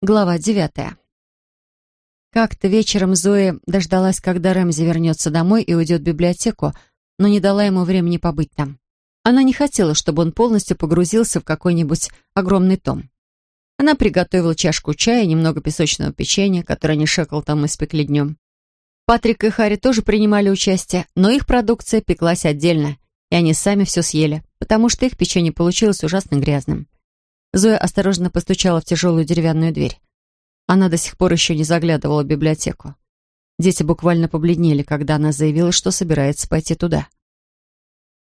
Глава девятая. Как-то вечером Зоя дождалась, когда Рэмзи вернется домой и уйдет в библиотеку, но не дала ему времени побыть там. Она не хотела, чтобы он полностью погрузился в какой-нибудь огромный том. Она приготовила чашку чая и немного песочного печенья, которое они там испекли днем. Патрик и Харри тоже принимали участие, но их продукция пеклась отдельно, и они сами все съели, потому что их печенье получилось ужасно грязным. Зоя осторожно постучала в тяжелую деревянную дверь. Она до сих пор еще не заглядывала в библиотеку. Дети буквально побледнели, когда она заявила, что собирается пойти туда.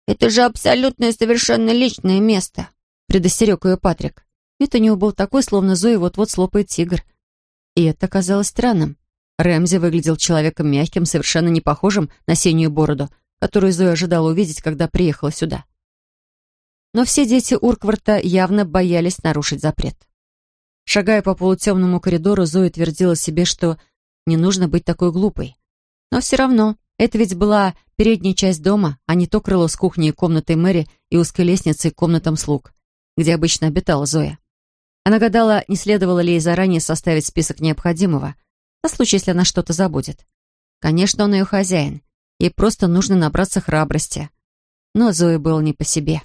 «Это же абсолютно и совершенно личное место», — предостерег ее Патрик. Вид у него был такой, словно Зоя вот-вот слопает тигр. И это казалось странным. Рэмзи выглядел человеком мягким, совершенно не похожим на синюю бороду, которую Зоя ожидала увидеть, когда приехала сюда. Но все дети Уркварта явно боялись нарушить запрет. Шагая по полутемному коридору, Зоя твердила себе, что не нужно быть такой глупой. Но все равно, это ведь была передняя часть дома, а не то крыло с кухней и комнатой Мэри и узкой лестницей к комнатам слуг, где обычно обитала Зоя. Она гадала, не следовало ли ей заранее составить список необходимого, на случай, если она что-то забудет. Конечно, он ее хозяин, ей просто нужно набраться храбрости. Но Зоя было не по себе.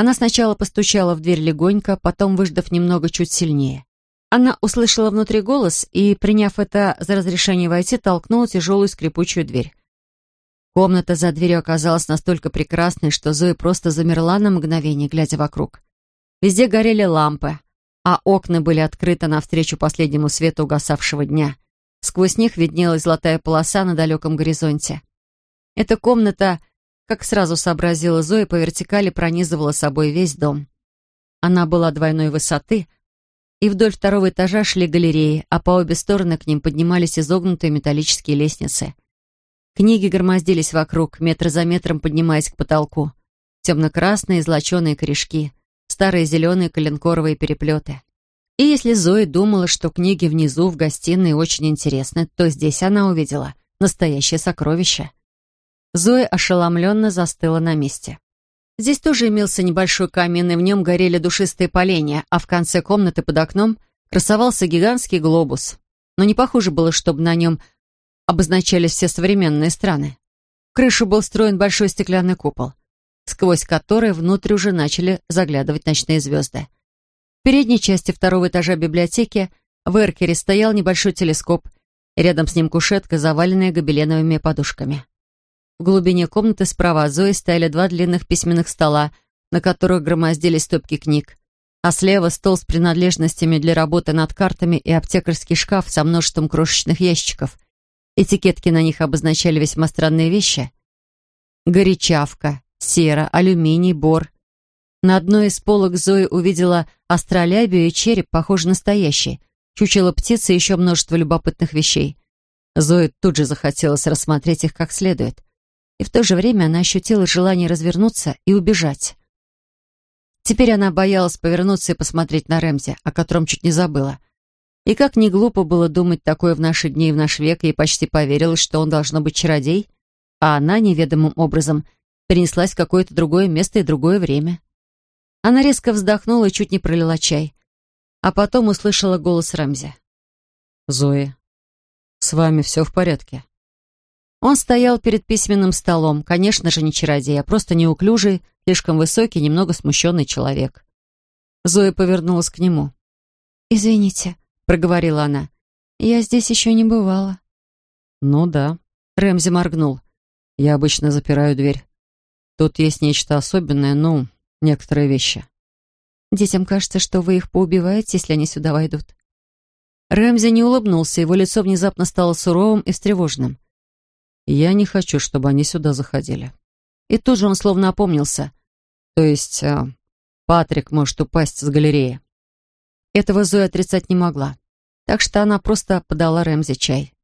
Она сначала постучала в дверь легонько, потом, выждав немного, чуть сильнее. Она услышала внутри голос и, приняв это за разрешение войти, толкнула тяжелую скрипучую дверь. Комната за дверью оказалась настолько прекрасной, что Зоя просто замерла на мгновение, глядя вокруг. Везде горели лампы, а окна были открыты навстречу последнему свету угасавшего дня. Сквозь них виднелась золотая полоса на далеком горизонте. Эта комната как сразу сообразила Зоя, по вертикали пронизывала собой весь дом. Она была двойной высоты, и вдоль второго этажа шли галереи, а по обе стороны к ним поднимались изогнутые металлические лестницы. Книги громоздились вокруг, метр за метром поднимаясь к потолку. Темно-красные золоченые корешки, старые зеленые коленкоровые переплеты. И если Зоя думала, что книги внизу в гостиной очень интересны, то здесь она увидела настоящее сокровище — Зоя ошеломленно застыла на месте. Здесь тоже имелся небольшой камин, и в нем горели душистые поленья, а в конце комнаты под окном красовался гигантский глобус. Но не похоже было, чтобы на нем обозначались все современные страны. В крышу был встроен большой стеклянный купол, сквозь который внутрь уже начали заглядывать ночные звезды. В передней части второго этажа библиотеки в эркере стоял небольшой телескоп, рядом с ним кушетка, заваленная гобеленовыми подушками. В глубине комнаты справа от Зои стояли два длинных письменных стола, на которых громоздились стопки книг, а слева стол с принадлежностями для работы над картами и аптекарский шкаф со множеством крошечных ящиков. Этикетки на них обозначали весьма странные вещи. Горячавка, сера, алюминий, бор. На одной из полок Зои увидела астролябию и череп, похожий настоящий, чучело птицы и еще множество любопытных вещей. Зои тут же захотелось рассмотреть их как следует и в то же время она ощутила желание развернуться и убежать. Теперь она боялась повернуться и посмотреть на Рэмзи, о котором чуть не забыла. И как не глупо было думать такое в наши дни и в наш век, ей почти поверилось, что он должно быть чародей, а она неведомым образом перенеслась в какое-то другое место и другое время. Она резко вздохнула и чуть не пролила чай, а потом услышала голос Рэмзи. «Зои, с вами все в порядке?» Он стоял перед письменным столом, конечно же, не чародей, а просто неуклюжий, слишком высокий, немного смущенный человек. Зоя повернулась к нему. «Извините», — проговорила она, — «я здесь еще не бывала». «Ну да», — Рэмзи моргнул. «Я обычно запираю дверь. Тут есть нечто особенное, ну, некоторые вещи». «Детям кажется, что вы их поубиваете, если они сюда войдут». Рэмзи не улыбнулся, его лицо внезапно стало суровым и встревоженным. Я не хочу, чтобы они сюда заходили. И тут же он словно опомнился. То есть э, Патрик может упасть с галереи. Этого Зоя отрицать не могла. Так что она просто подала Рэмзи чай.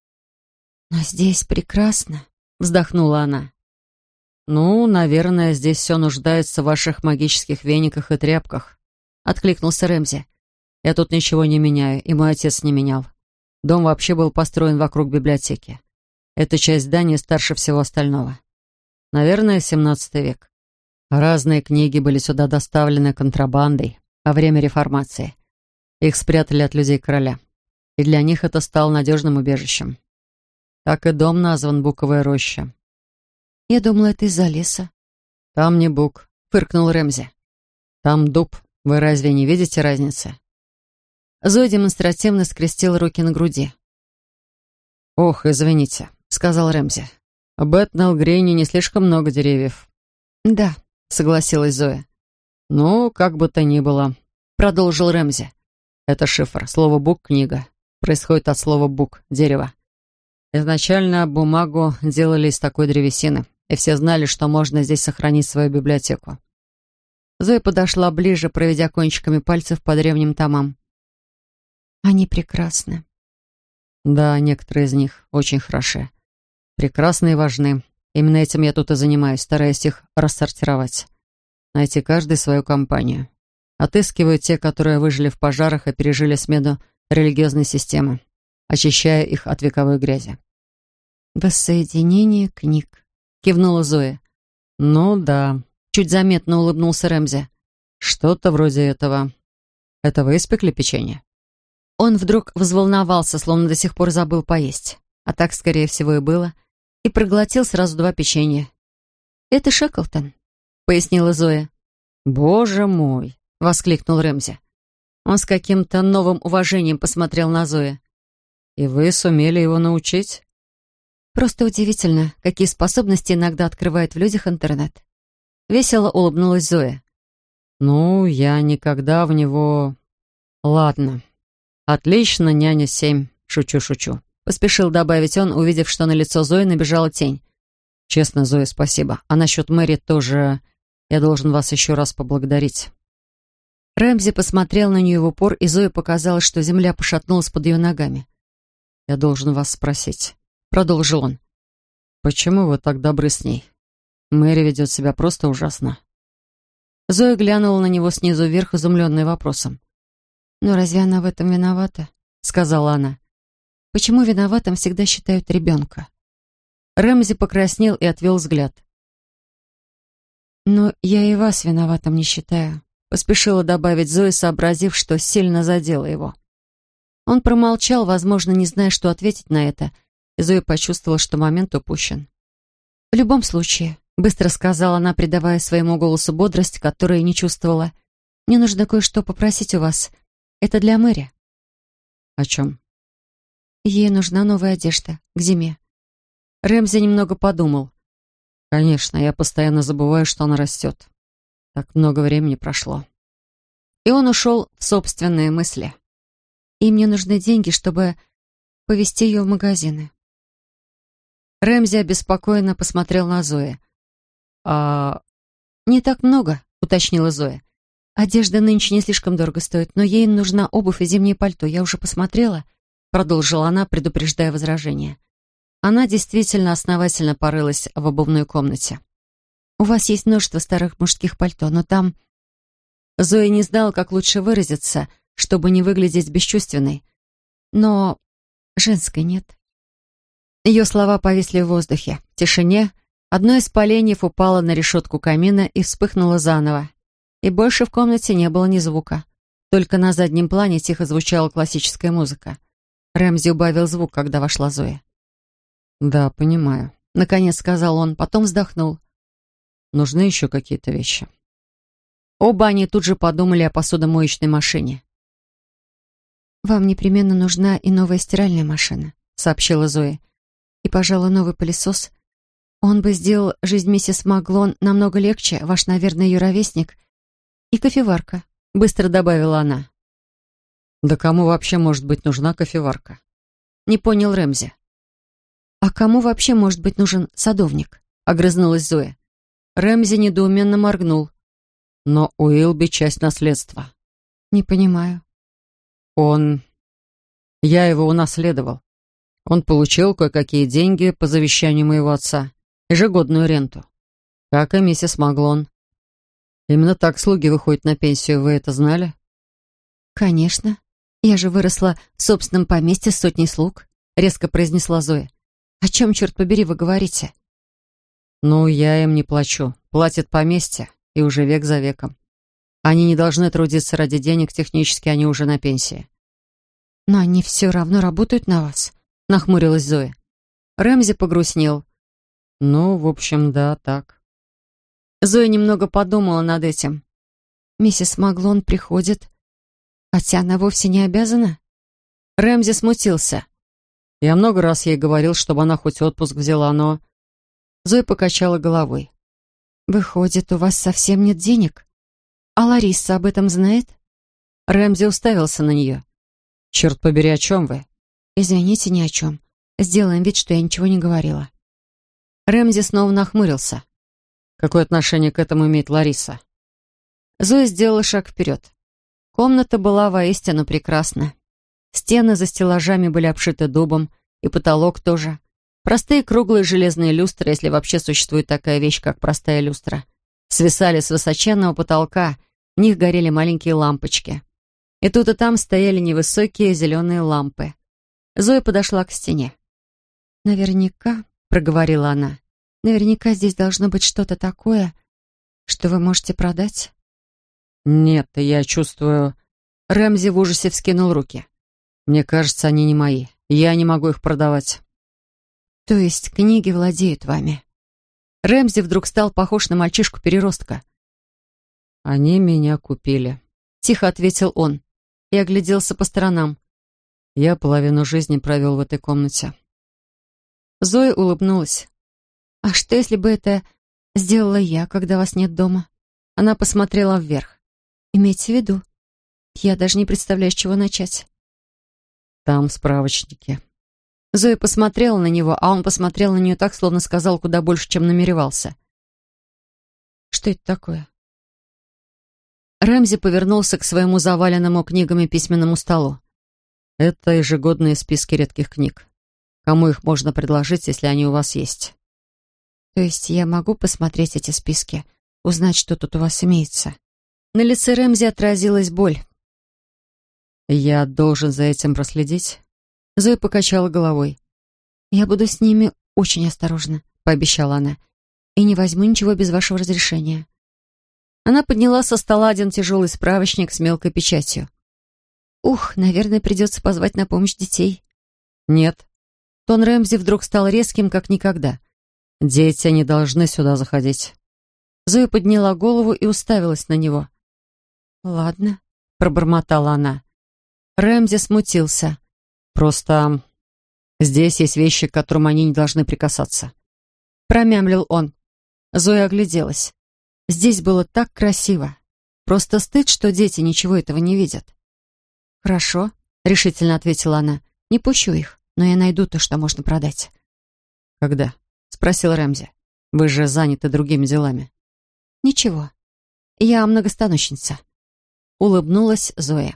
«Но здесь прекрасно», — вздохнула она. «Ну, наверное, здесь все нуждается в ваших магических вениках и тряпках», — откликнулся Рэмзи. «Я тут ничего не меняю, и мой отец не менял. Дом вообще был построен вокруг библиотеки. Эта часть здания старше всего остального. Наверное, 17 век. Разные книги были сюда доставлены контрабандой во время реформации. Их спрятали от людей короля. И для них это стало надежным убежищем. Так и дом назван Буковая роща. Я думала, это из-за леса. Там не бук, фыркнул Рэмзи. Там дуб. Вы разве не видите разницы? Зоя демонстративно скрестила руки на груди. «Ох, извините», — сказал Рэмзи. «В Бэтнелл-Грейне не слишком много деревьев». «Да», — согласилась Зоя. «Ну, как бы то ни было», — продолжил Рэмзи. «Это шифр. Слово «бук» — книга. Происходит от слова «бук» — дерево. Изначально бумагу делали из такой древесины, и все знали, что можно здесь сохранить свою библиотеку. Зоя подошла ближе, проведя кончиками пальцев по древним томам. «Они прекрасны», да, некоторые из них очень хороши. Прекрасны и важны. Именно этим я тут и занимаюсь, стараясь их рассортировать. Найти каждый свою компанию. Отыскиваю те, которые выжили в пожарах и пережили смену религиозной системы, очищая их от вековой грязи. «Воссоединение книг», — кивнула Зоя. «Ну да», — чуть заметно улыбнулся Рэмзи. «Что-то вроде этого. Это вы испекли печенье?» Он вдруг взволновался, словно до сих пор забыл поесть. А так, скорее всего, и было. И проглотил сразу два печенья. «Это Шеклтон», — пояснила Зоя. «Боже мой!» — воскликнул Рэмзи. Он с каким-то новым уважением посмотрел на Зоя. «И вы сумели его научить?» «Просто удивительно, какие способности иногда открывает в людях интернет». Весело улыбнулась Зоя. «Ну, я никогда в него...» «Ладно, «Отлично, няня семь. Шучу-шучу», — поспешил добавить он, увидев, что на лицо Зои набежала тень. «Честно, Зоя, спасибо. А насчет Мэри тоже я должен вас еще раз поблагодарить». Рэмзи посмотрел на нее в упор, и Зоя показалось, что земля пошатнулась под ее ногами. «Я должен вас спросить», — продолжил он. «Почему вы так добры с ней? Мэри ведет себя просто ужасно». Зоя глянула на него снизу вверх, изумленная вопросом. «Но разве она в этом виновата?» — сказала она. «Почему виноватым всегда считают ребенка?» Рэмзи покраснел и отвел взгляд. «Но я и вас виноватым не считаю», — поспешила добавить Зоя, сообразив, что сильно задела его. Он промолчал, возможно, не зная, что ответить на это, и Зоя почувствовала, что момент упущен. «В любом случае», — быстро сказала она, придавая своему голосу бодрость, которую не чувствовала, «мне нужно кое-что попросить у вас. Это для Мэри. О чем? Ей нужна новая одежда к зиме. Рэмзи немного подумал. Конечно, я постоянно забываю, что она растет. Так много времени прошло. И он ушел в собственные мысли. И мне нужны деньги, чтобы повезти ее в магазины. Рэмзи обеспокоенно посмотрел на Зои. «А не так много», — уточнила Зоя. «Одежда нынче не слишком дорого стоит, но ей нужна обувь и зимнее пальто. Я уже посмотрела», — продолжила она, предупреждая возражение. Она действительно основательно порылась в обувной комнате. «У вас есть множество старых мужских пальто, но там...» Зоя не знала, как лучше выразиться, чтобы не выглядеть бесчувственной. «Но женской нет». Ее слова повисли в воздухе. В тишине одно из поленьев упало на решетку камина и вспыхнуло заново и больше в комнате не было ни звука. Только на заднем плане тихо звучала классическая музыка. Рэмзи убавил звук, когда вошла Зоя. «Да, понимаю», — наконец сказал он, потом вздохнул. «Нужны еще какие-то вещи». Оба они тут же подумали о посудомоечной машине. «Вам непременно нужна и новая стиральная машина», — сообщила Зоя. «И, пожалуй, новый пылесос. Он бы сделал жизнь миссис Маглон намного легче, ваш, наверное, ее ровесник, «И кофеварка», — быстро добавила она. «Да кому вообще может быть нужна кофеварка?» Не понял Рэмзи. «А кому вообще может быть нужен садовник?» — огрызнулась Зоя. Рэмзи недоуменно моргнул. «Но у Илби часть наследства». «Не понимаю». «Он... Я его унаследовал. Он получил кое-какие деньги по завещанию моего отца, ежегодную ренту, как и миссис Маглон. Именно так слуги выходят на пенсию, вы это знали? Конечно. Я же выросла в собственном поместье с сотней слуг, резко произнесла Зоя. О чем, черт побери, вы говорите? Ну, я им не плачу. Платит поместье, и уже век за веком. Они не должны трудиться ради денег, технически они уже на пенсии. «Но они все равно работают на вас», — нахмурилась Зоя. Рэмзи погрустнел. «Ну, в общем, да, так». Зоя немного подумала над этим. «Миссис Маглон приходит, хотя она вовсе не обязана?» Рэмзи смутился. «Я много раз ей говорил, чтобы она хоть отпуск взяла, но...» Зоя покачала головой. «Выходит, у вас совсем нет денег? А Лариса об этом знает?» Рэмзи уставился на нее. «Черт побери, о чем вы?» «Извините, ни о чем. Сделаем вид, что я ничего не говорила». Рэмзи снова нахмурился. «Какое отношение к этому имеет Лариса?» Зоя сделала шаг вперед. Комната была воистину прекрасна. Стены за стеллажами были обшиты дубом, и потолок тоже. Простые круглые железные люстры, если вообще существует такая вещь, как простая люстра, свисали с высоченного потолка, в них горели маленькие лампочки. И тут и там стояли невысокие зеленые лампы. Зоя подошла к стене. «Наверняка», — проговорила она, — «наверняка здесь должно быть что-то такое, что вы можете продать». «Нет, я чувствую...» Рэмзи в ужасе вскинул руки. «Мне кажется, они не мои. Я не могу их продавать». «То есть книги владеют вами?» Рэмзи вдруг стал похож на мальчишку-переростка. «Они меня купили», — тихо ответил он и огляделся по сторонам. Я половину жизни провел в этой комнате. Зоя улыбнулась. «А что, если бы это сделала я, когда вас нет дома?» Она посмотрела вверх. «Имейте в виду, я даже не представляю, с чего начать». «Там справочники». Зоя посмотрела на него, а он посмотрел на нее так, словно сказал куда больше, чем намеревался. «Что это такое?» Рэмзи повернулся к своему заваленному книгами письменному столу. «Это ежегодные списки редких книг. Кому их можно предложить, если они у вас есть?» «То есть я могу посмотреть эти списки, узнать, что тут у вас имеется?» На лице Рэмзи отразилась боль. «Я должен за этим проследить?» Зоя покачала головой. «Я буду с ними очень осторожна», — пообещала она. «И не возьму ничего без вашего разрешения». Она подняла со стола один тяжелый справочник с мелкой печатью. «Ух, наверное, придется позвать на помощь детей». «Нет». Тон Рэмзи вдруг стал резким, как никогда. «Дети не должны сюда заходить». Зоя подняла голову и уставилась на него. «Ладно», — пробормотала она. Рэмзи смутился. «Просто здесь есть вещи, к которым они не должны прикасаться». Промямлил он. Зоя огляделась. Здесь было так красиво. Просто стыд, что дети ничего этого не видят. «Хорошо», — решительно ответила она. «Не пущу их, но я найду то, что можно продать». «Когда?» — спросил Рэмзи. «Вы же заняты другими делами». «Ничего. Я многостаночница», — улыбнулась Зоя.